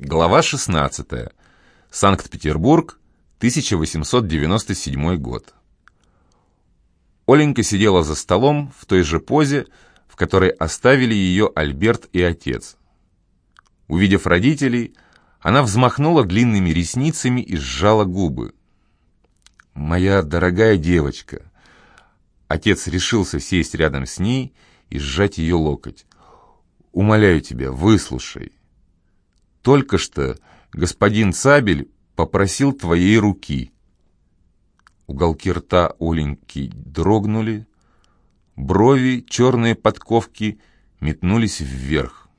Глава 16. Санкт-Петербург, 1897 год. Оленька сидела за столом в той же позе, в которой оставили ее Альберт и отец. Увидев родителей, она взмахнула длинными ресницами и сжала губы. «Моя дорогая девочка!» Отец решился сесть рядом с ней и сжать ее локоть. «Умоляю тебя, выслушай. Только что господин Цабель попросил твоей руки». Уголки рта Оленьки дрогнули, брови, черные подковки метнулись вверх.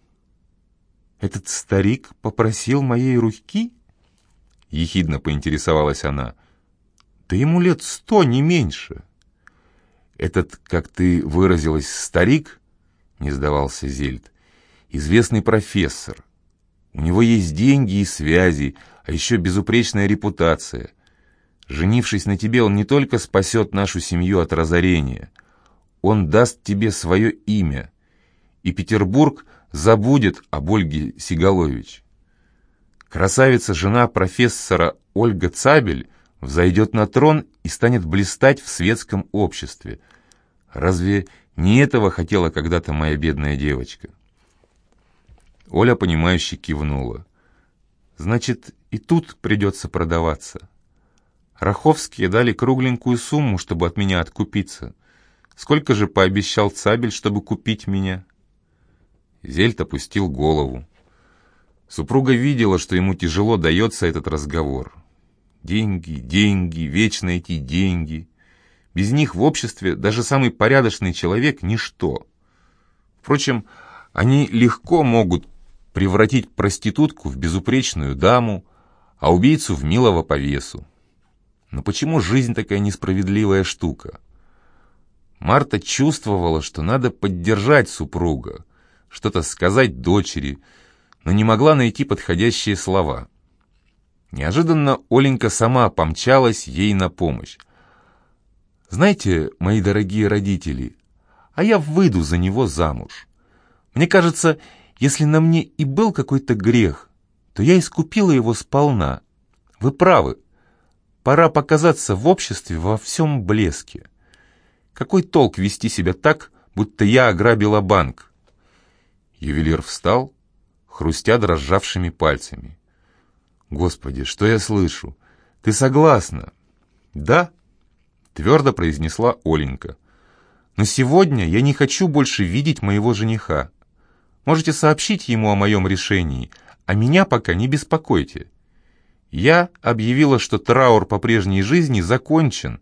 «Этот старик попросил моей руки?» — ехидно поинтересовалась она. «Да ему лет сто, не меньше». «Этот, как ты выразилась, старик?» — не сдавался Зельд. «Известный профессор. У него есть деньги и связи, а еще безупречная репутация. Женившись на тебе, он не только спасет нашу семью от разорения, он даст тебе свое имя, и Петербург забудет об Ольге Сигалович. Красавица жена профессора Ольга Цабель взойдет на трон и станет блистать в светском обществе. Разве не этого хотела когда-то моя бедная девочка? Оля, понимающе кивнула. «Значит, и тут придется продаваться. Раховские дали кругленькую сумму, чтобы от меня откупиться. Сколько же пообещал Цабель, чтобы купить меня?» Зельт опустил голову. Супруга видела, что ему тяжело дается этот разговор. Деньги, деньги, вечно эти деньги. Без них в обществе даже самый порядочный человек — ничто. Впрочем, они легко могут превратить проститутку в безупречную даму, а убийцу в милого повесу. Но почему жизнь такая несправедливая штука? Марта чувствовала, что надо поддержать супруга, что-то сказать дочери, но не могла найти подходящие слова. Неожиданно Оленька сама помчалась ей на помощь. «Знаете, мои дорогие родители, а я выйду за него замуж. Мне кажется, если на мне и был какой-то грех, то я искупила его сполна. Вы правы. Пора показаться в обществе во всем блеске. Какой толк вести себя так, будто я ограбила банк? Ювелир встал, хрустя дрожавшими пальцами. «Господи, что я слышу? Ты согласна?» «Да», — твердо произнесла Оленька. «Но сегодня я не хочу больше видеть моего жениха. Можете сообщить ему о моем решении, а меня пока не беспокойте. Я объявила, что траур по прежней жизни закончен,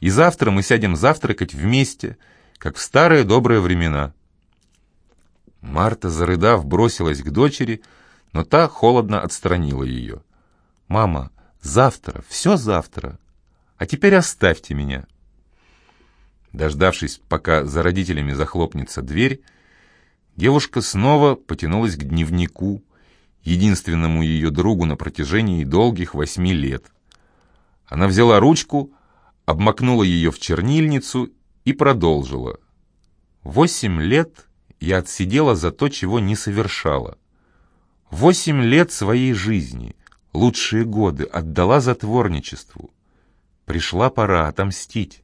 и завтра мы сядем завтракать вместе, как в старые добрые времена». Марта, зарыдав, бросилась к дочери, но та холодно отстранила ее. «Мама, завтра, все завтра, а теперь оставьте меня». Дождавшись, пока за родителями захлопнется дверь, Девушка снова потянулась к дневнику, единственному ее другу на протяжении долгих восьми лет. Она взяла ручку, обмакнула ее в чернильницу и продолжила. «Восемь лет я отсидела за то, чего не совершала. Восемь лет своей жизни, лучшие годы, отдала затворничеству. Пришла пора отомстить.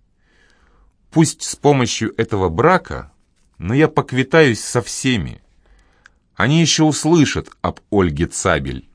Пусть с помощью этого брака но я поквитаюсь со всеми. Они еще услышат об Ольге Цабель.